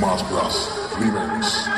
Más Plus Remix.